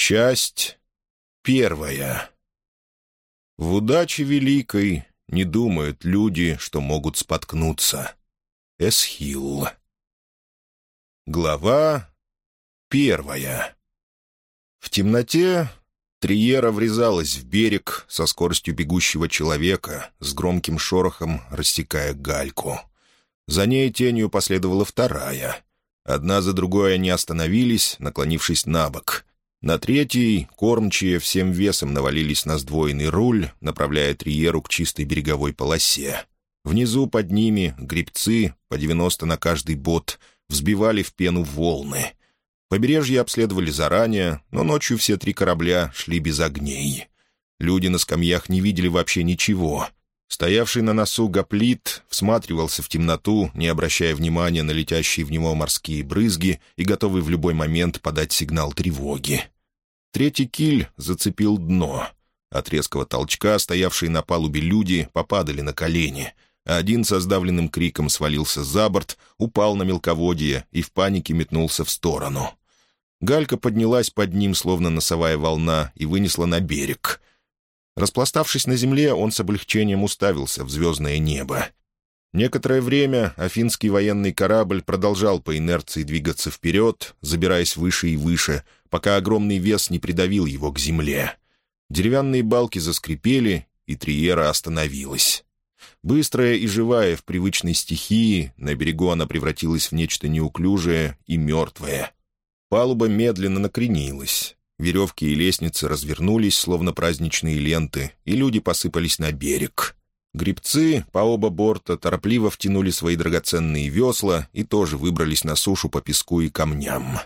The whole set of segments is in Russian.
Часть первая. В удаче великой не думают люди, что могут споткнуться. Эсхилл. Глава первая. В темноте Триера врезалась в берег со скоростью бегущего человека, с громким шорохом рассекая гальку. За ней тенью последовала вторая. Одна за другой они остановились, наклонившись на бок. На третий кормчие всем весом навалились на сдвоенный руль, направляя Триеру к чистой береговой полосе. Внизу под ними грибцы, по девяносто на каждый бот, взбивали в пену волны. Побережье обследовали заранее, но ночью все три корабля шли без огней. Люди на скамьях не видели вообще ничего. Стоявший на носу гоплит всматривался в темноту, не обращая внимания на летящие в него морские брызги и готовый в любой момент подать сигнал тревоги. Третий киль зацепил дно. От резкого толчка стоявшие на палубе люди попадали на колени — один со сдавленным криком свалился за борт, упал на мелководье и в панике метнулся в сторону. Галька поднялась под ним, словно носовая волна, и вынесла на берег. Распластавшись на земле, он с облегчением уставился в звездное небо. Некоторое время афинский военный корабль продолжал по инерции двигаться вперед, забираясь выше и выше, пока огромный вес не придавил его к земле. Деревянные балки заскрипели, и Триера остановилась. Быстрая и живая в привычной стихии, на берегу она превратилась в нечто неуклюжее и мертвое. Палуба медленно накренилась. Веревки и лестницы развернулись, словно праздничные ленты, и люди посыпались на берег. Грибцы по оба борта торопливо втянули свои драгоценные весла и тоже выбрались на сушу по песку и камням.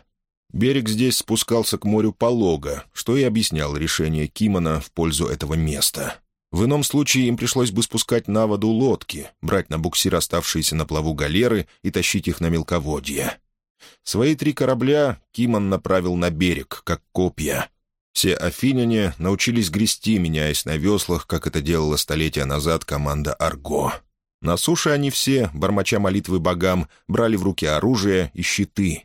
Берег здесь спускался к морю полого, что и объяснял решение Кимона в пользу этого места. В ином случае им пришлось бы спускать на воду лодки, брать на буксир оставшиеся на плаву галеры и тащить их на мелководье. Свои три корабля Кимон направил на берег, как копья. Все афиняне научились грести, меняясь на веслах, как это делала столетия назад команда «Арго». На суше они все, бормоча молитвы богам, брали в руки оружие и щиты,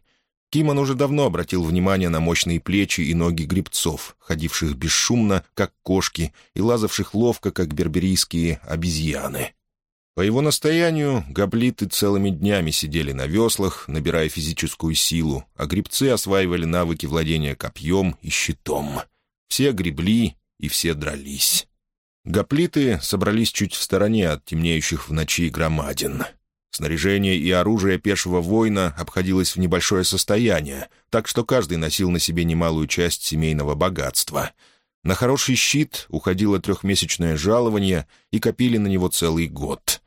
Кимон уже давно обратил внимание на мощные плечи и ноги грибцов, ходивших бесшумно, как кошки, и лазавших ловко, как берберийские обезьяны. По его настоянию, гоблиты целыми днями сидели на веслах, набирая физическую силу, а грибцы осваивали навыки владения копьем и щитом. Все гребли и все дрались. Гоплиты собрались чуть в стороне от темнеющих в ночи громадин — Снаряжение и оружие пешего воина обходилось в небольшое состояние, так что каждый носил на себе немалую часть семейного богатства. На хороший щит уходило трехмесячное жалование, и копили на него целый год.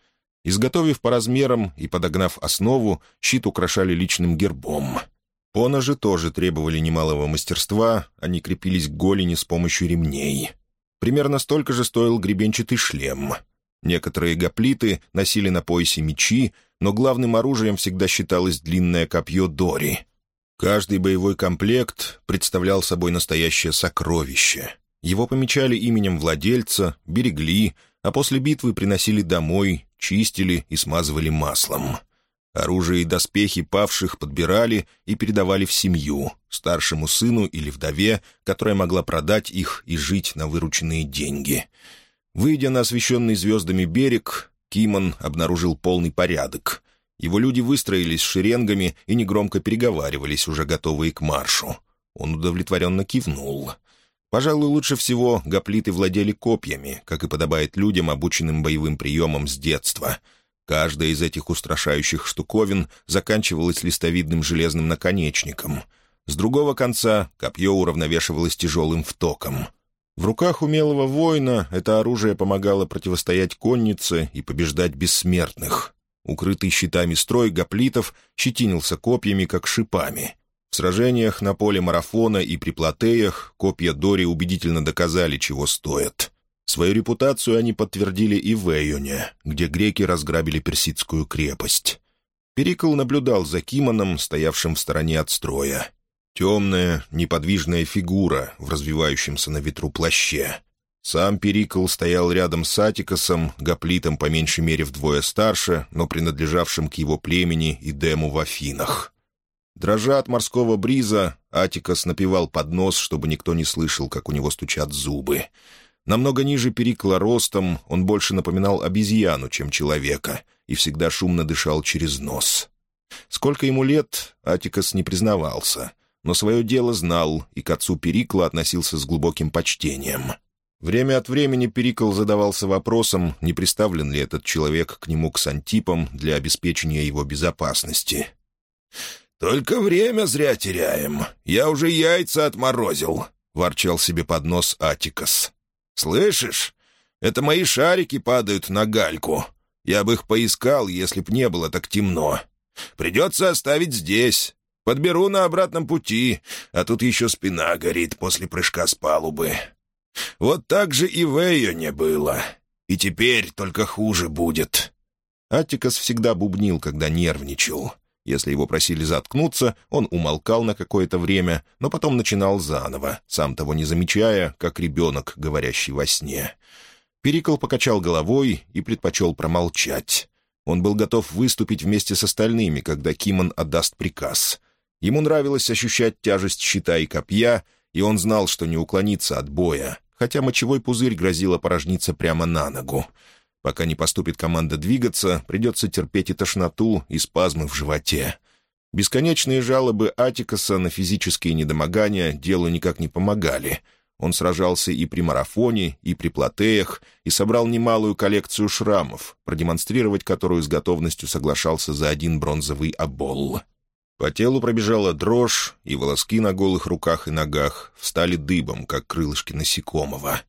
Изготовив по размерам и подогнав основу, щит украшали личным гербом. Поножи тоже требовали немалого мастерства, они крепились к голени с помощью ремней. Примерно столько же стоил гребенчатый шлем — Некоторые гоплиты носили на поясе мечи, но главным оружием всегда считалось длинное копье Дори. Каждый боевой комплект представлял собой настоящее сокровище. Его помечали именем владельца, берегли, а после битвы приносили домой, чистили и смазывали маслом. Оружие и доспехи павших подбирали и передавали в семью, старшему сыну или вдове, которая могла продать их и жить на вырученные деньги — Выйдя на освещенный звездами берег, Кимон обнаружил полный порядок. Его люди выстроились шеренгами и негромко переговаривались, уже готовые к маршу. Он удовлетворенно кивнул. Пожалуй, лучше всего гоплиты владели копьями, как и подобает людям, обученным боевым приемам с детства. Каждая из этих устрашающих штуковин заканчивалась листовидным железным наконечником. С другого конца копье уравновешивалось тяжелым втоком — в руках умелого воина это оружие помогало противостоять коннице и побеждать бессмертных. Укрытый щитами строй гоплитов щетинился копьями, как шипами. В сражениях на поле марафона и при платеях копья Дори убедительно доказали, чего стоят. Свою репутацию они подтвердили и в Эйоне, где греки разграбили персидскую крепость. Перикл наблюдал за Кимоном, стоявшим в стороне от строя. Темная, неподвижная фигура в развивающемся на ветру плаще. Сам Перикл стоял рядом с Атикосом, гоплитом по меньшей мере вдвое старше, но принадлежавшим к его племени и дему в Афинах. Дрожа от морского бриза, Атикас напевал под нос, чтобы никто не слышал, как у него стучат зубы. Намного ниже Перикла ростом он больше напоминал обезьяну, чем человека, и всегда шумно дышал через нос. Сколько ему лет, Атикас не признавался, но свое дело знал и к отцу Перикла относился с глубоким почтением. Время от времени Перикл задавался вопросом, не приставлен ли этот человек к нему к сантипам для обеспечения его безопасности. «Только время зря теряем. Я уже яйца отморозил», — ворчал себе под нос Атикас. «Слышишь? Это мои шарики падают на гальку. Я бы их поискал, если б не было так темно. Придется оставить здесь. Подберу на обратном пути, а тут еще спина горит после прыжка с палубы. Вот так же и в не было. И теперь только хуже будет». Аттикас всегда бубнил, когда нервничал. Если его просили заткнуться, он умолкал на какое-то время, но потом начинал заново, сам того не замечая, как ребенок, говорящий во сне. Перикл покачал головой и предпочел промолчать. Он был готов выступить вместе с остальными, когда Кимон отдаст приказ. Ему нравилось ощущать тяжесть щита и копья, и он знал, что не уклонится от боя, хотя мочевой пузырь грозило порожниться прямо на ногу. Пока не поступит команда двигаться, придется терпеть и тошноту, и спазмы в животе. Бесконечные жалобы Атикаса на физические недомогания делу никак не помогали. Он сражался и при марафоне, и при платеях, и собрал немалую коллекцию шрамов, продемонстрировать которую с готовностью соглашался за один бронзовый оболл. По телу пробежала дрожь, и волоски на голых руках и ногах встали дыбом, как крылышки насекомого.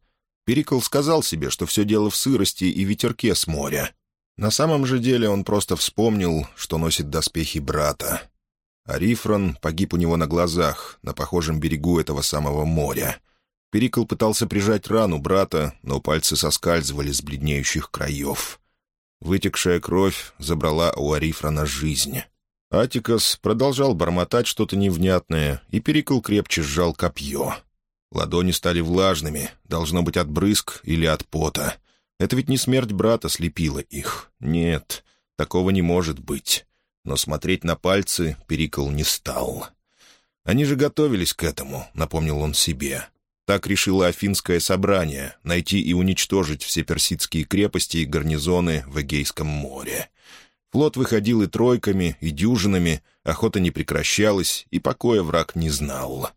Перикл сказал себе, что все дело в сырости и ветерке с моря. На самом же деле он просто вспомнил, что носит доспехи брата. Арифрон погиб у него на глазах, на похожем берегу этого самого моря. Перикл пытался прижать рану брата, но пальцы соскальзывали с бледнеющих краев. Вытекшая кровь забрала у Арифрона жизнь. Атикас продолжал бормотать что-то невнятное, и Перикл крепче сжал копье. Ладони стали влажными, должно быть от брызг или от пота. Это ведь не смерть брата слепила их. Нет, такого не может быть. Но смотреть на пальцы Перикл не стал. «Они же готовились к этому», — напомнил он себе. Так решило Афинское собрание — найти и уничтожить все персидские крепости и гарнизоны в Эгейском море. Флот выходил и тройками, и дюжинами, охота не прекращалась, и покоя враг не знал.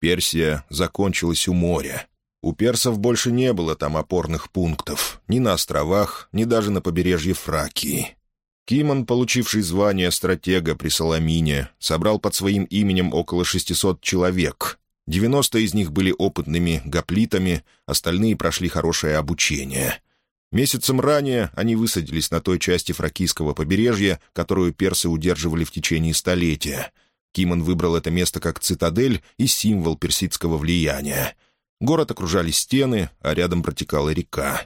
Персия закончилась у моря. У персов больше не было там опорных пунктов, ни на островах, ни даже на побережье Фракии. Кимон, получивший звание стратега при Соломине, собрал под своим именем около 600 человек. 90 из них были опытными гоплитами, остальные прошли хорошее обучение — Месяцем ранее они высадились на той части фракийского побережья, которую персы удерживали в течение столетия. Кимон выбрал это место как цитадель и символ персидского влияния. Город окружали стены, а рядом протекала река.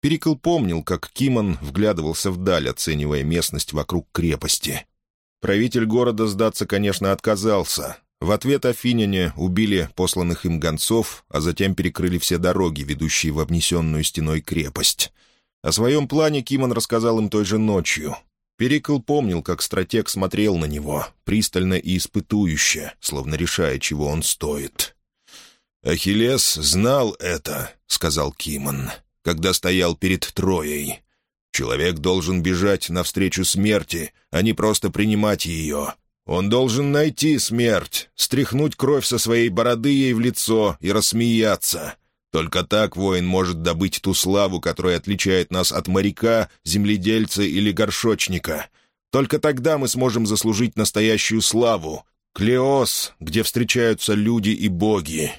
Перикл помнил, как Кимон вглядывался вдаль, оценивая местность вокруг крепости. Правитель города сдаться, конечно, отказался. В ответ афиняне убили посланных им гонцов, а затем перекрыли все дороги, ведущие в обнесенную стеной крепость. О своем плане Кимон рассказал им той же ночью. Перикл помнил, как стратег смотрел на него, пристально и испытующе, словно решая, чего он стоит. «Ахиллес знал это», — сказал Кимон, — «когда стоял перед Троей. Человек должен бежать навстречу смерти, а не просто принимать ее, он должен найти смерть, стряхнуть кровь со своей бороды ей в лицо и рассмеяться. Только так воин может добыть ту славу, которая отличает нас от моряка, земледельца или горшочника. Только тогда мы сможем заслужить настоящую славу. Клеос, где встречаются люди и боги».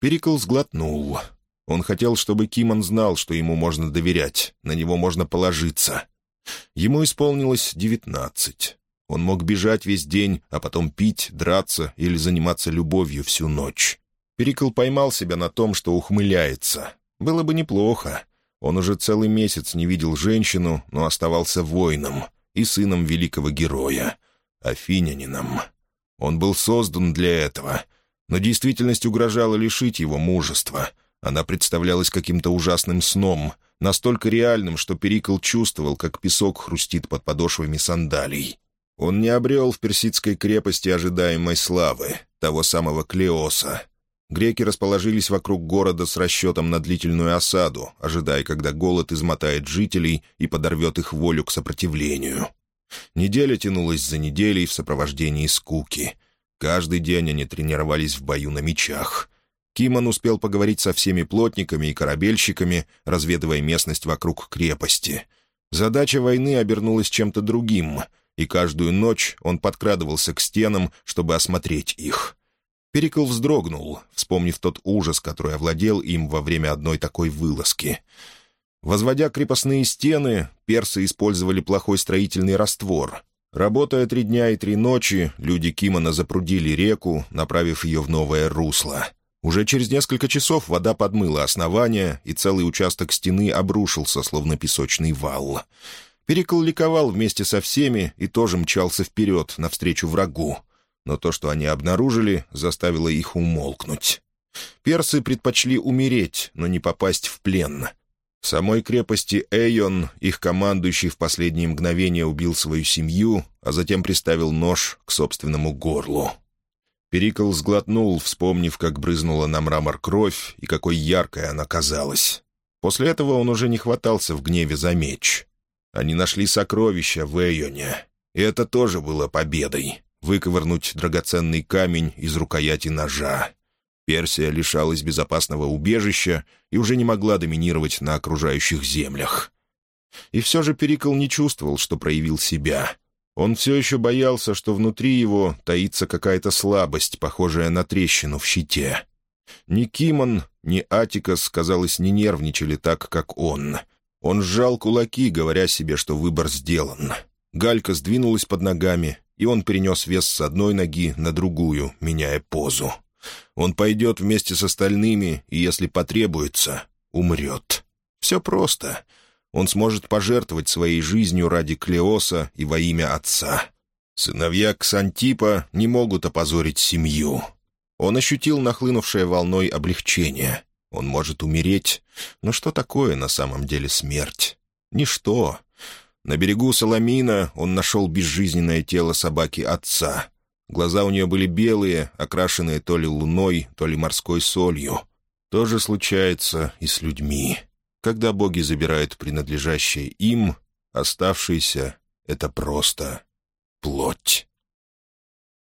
Перикл сглотнул. Он хотел, чтобы Кимон знал, что ему можно доверять, на него можно положиться. Ему исполнилось девятнадцать. Он мог бежать весь день, а потом пить, драться или заниматься любовью всю ночь. Перикл поймал себя на том, что ухмыляется. Было бы неплохо. Он уже целый месяц не видел женщину, но оставался воином и сыном великого героя, афинянином. Он был создан для этого, но действительность угрожала лишить его мужества. Она представлялась каким-то ужасным сном, настолько реальным, что Перикл чувствовал, как песок хрустит под подошвами сандалий. Он не обрел в персидской крепости ожидаемой славы. того самого Клеоса. Греки расположились вокруг города с расчетом на длительную осаду, ожидая, когда голод измотает жителей и подорвет их волю к сопротивлению. Неделя тянулась за неделей в сопровождении скуки. Каждый день они тренировались в бою на мечах. Кимон успел поговорить со всеми плотниками и корабельщиками, разведывая местность вокруг крепости. Задача войны обернулась чем-то другим, и каждую ночь он подкрадывался к стенам, чтобы осмотреть их — Перикл вздрогнул, вспомнив тот ужас, который овладел им во время одной такой вылазки. Возводя крепостные стены, персы использовали плохой строительный раствор. Работая три дня и три ночи, люди Кимона запрудили реку, направив ее в новое русло. Уже через несколько часов вода подмыла основание, и целый участок стены обрушился, словно песочный вал. Перикл ликовал вместе со всеми и тоже мчался вперед, навстречу врагу но то, что они обнаружили, заставило их умолкнуть. Персы предпочли умереть, но не попасть в плен. В самой крепости Эйон их командующий в последние мгновения убил свою семью, а затем приставил нож к собственному горлу. Перикл сглотнул, вспомнив, как брызнула на мрамор кровь и какой яркой она казалась. После этого он уже не хватался в гневе за меч. Они нашли сокровища в Эйоне, и это тоже было победой выковырнуть драгоценный камень из рукояти ножа. Персия лишалась безопасного убежища и уже не могла доминировать на окружающих землях. И все же Перикл не чувствовал, что проявил себя. Он все еще боялся, что внутри его таится какая-то слабость, похожая на трещину в щите. Ни Кимон, ни Атикас, казалось, не нервничали так, как он. Он сжал кулаки, говоря себе, что выбор сделан. Галька сдвинулась под ногами, и он перенес вес с одной ноги на другую, меняя позу. Он пойдет вместе с остальными, и, если потребуется, умрет. Все просто. Он сможет пожертвовать своей жизнью ради Клеоса и во имя отца. Сыновья Ксантипа не могут опозорить семью. Он ощутил нахлынувшее волной облегчение. Он может умереть, но что такое на самом деле смерть? Ничто. На берегу Соломина он нашел безжизненное тело собаки отца. Глаза у нее были белые, окрашенные то ли луной, то ли морской солью. То же случается и с людьми. Когда боги забирают принадлежащее им, оставшиеся — это просто плоть.